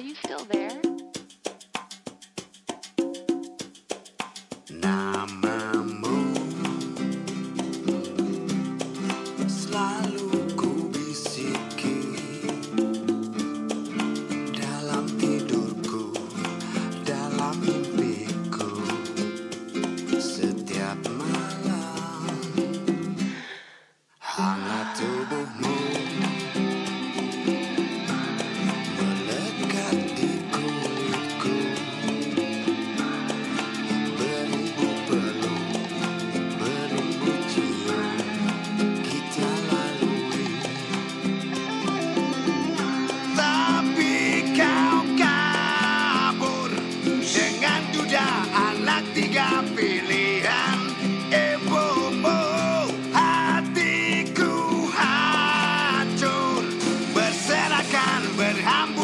you still there? Selalu ku bisiki dalam tidurku, dalam setiap malam hangat tubuhmu.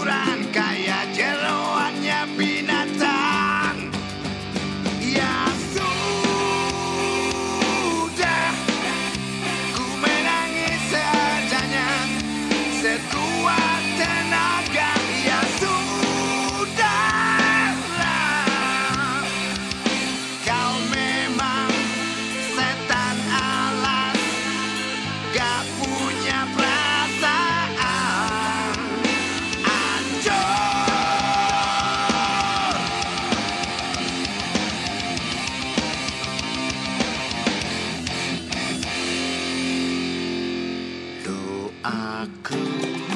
ukuran kayak jeroannya binatang. Ya sudah Ku menangis seadanya Sekuat tenaga Ya sudahlah. Kau memang setan alas Gak punya cool.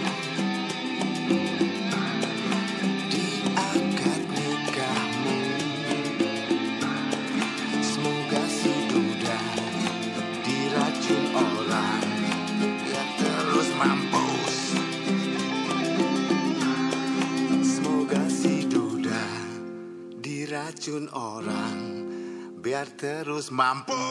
racun orang biar terus mampus.